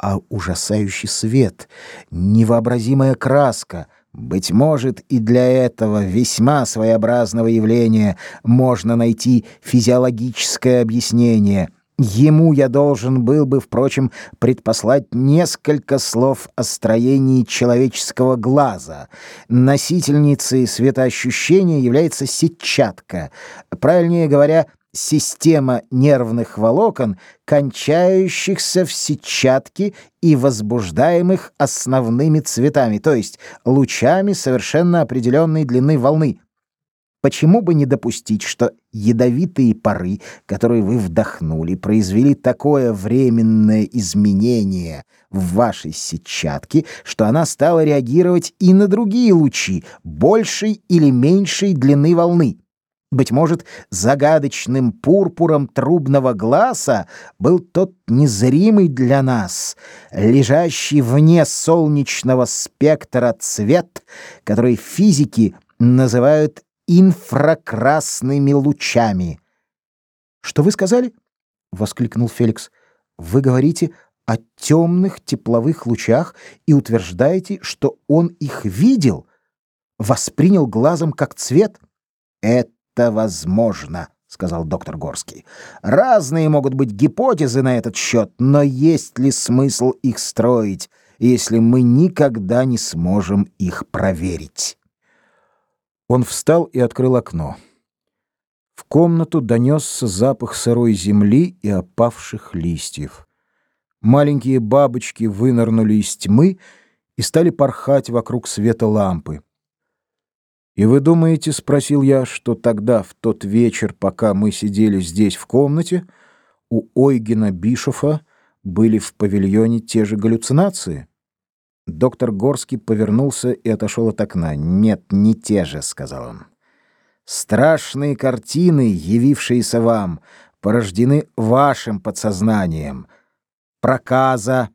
а ужасающий свет, невообразимая краска. Быть может, и для этого весьма своеобразного явления можно найти физиологическое объяснение — Ему я должен был бы, впрочем, предпослать несколько слов о строении человеческого глаза. Носительницей светоощущения является сетчатка. Правильнее говоря, система нервных волокон, кончающихся в сетчатке и возбуждаемых основными цветами, то есть лучами совершенно определенной длины волны. Почему бы не допустить, что ядовитые пары, которые вы вдохнули, произвели такое временное изменение в вашей сетчатке, что она стала реагировать и на другие лучи большей или меньшей длины волны? Быть может, загадочным пурпуром трубного глаза был тот незримый для нас, лежащий вне солнечного спектра цвет, который физики называют инфракрасными лучами. Что вы сказали? воскликнул Феликс. Вы говорите о темных тепловых лучах и утверждаете, что он их видел, воспринял глазом как цвет? Это возможно, сказал доктор Горский. Разные могут быть гипотезы на этот счет, но есть ли смысл их строить, если мы никогда не сможем их проверить? Он встал и открыл окно. В комнату донесся запах сырой земли и опавших листьев. Маленькие бабочки вынырнули из тьмы и стали порхать вокруг света лампы. «И вы думаете, — спросил я, — что тогда, в тот вечер, пока мы сидели здесь в комнате, у Ойгена Бишофа были в павильоне те же галлюцинации?» Доктор Горский повернулся и отошел от окна. «Нет, не те же», — сказал он. «Страшные картины, явившиеся вам, порождены вашим подсознанием. Проказа.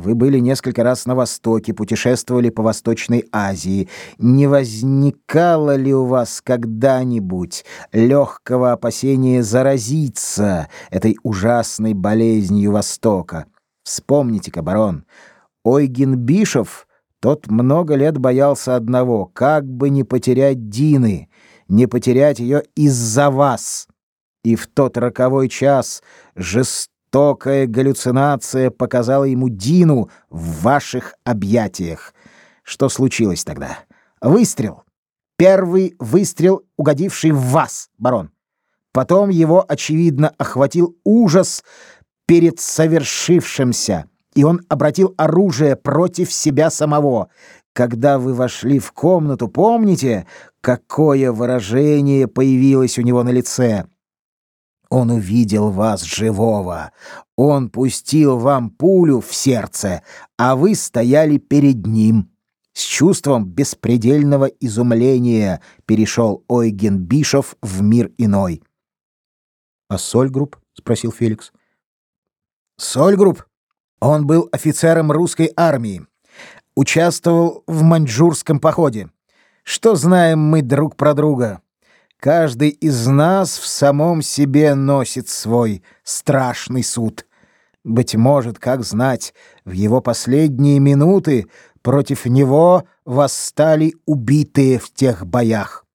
Вы были несколько раз на Востоке, путешествовали по Восточной Азии. Не возникало ли у вас когда-нибудь легкого опасения заразиться этой ужасной болезнью Востока? Вспомните-ка, барон, — Ойген Бишов, тот много лет боялся одного, как бы не потерять Дины, не потерять ее из-за вас. И в тот роковой час жестокая галлюцинация показала ему Дину в ваших объятиях. Что случилось тогда? Выстрел. Первый выстрел, угодивший в вас, барон. Потом его, очевидно, охватил ужас перед совершившимся и он обратил оружие против себя самого. Когда вы вошли в комнату, помните, какое выражение появилось у него на лице? Он увидел вас живого. Он пустил вам пулю в сердце, а вы стояли перед ним. С чувством беспредельного изумления перешел Ойген Бишов в мир иной. «А Сольгрупп?» — спросил Феликс. «Сольгрупп он был офицером русской армии, участвовал в маньчжурском походе. Что знаем мы друг про друга? Каждый из нас в самом себе носит свой страшный суд. Быть может, как знать, в его последние минуты против него восстали убитые в тех боях.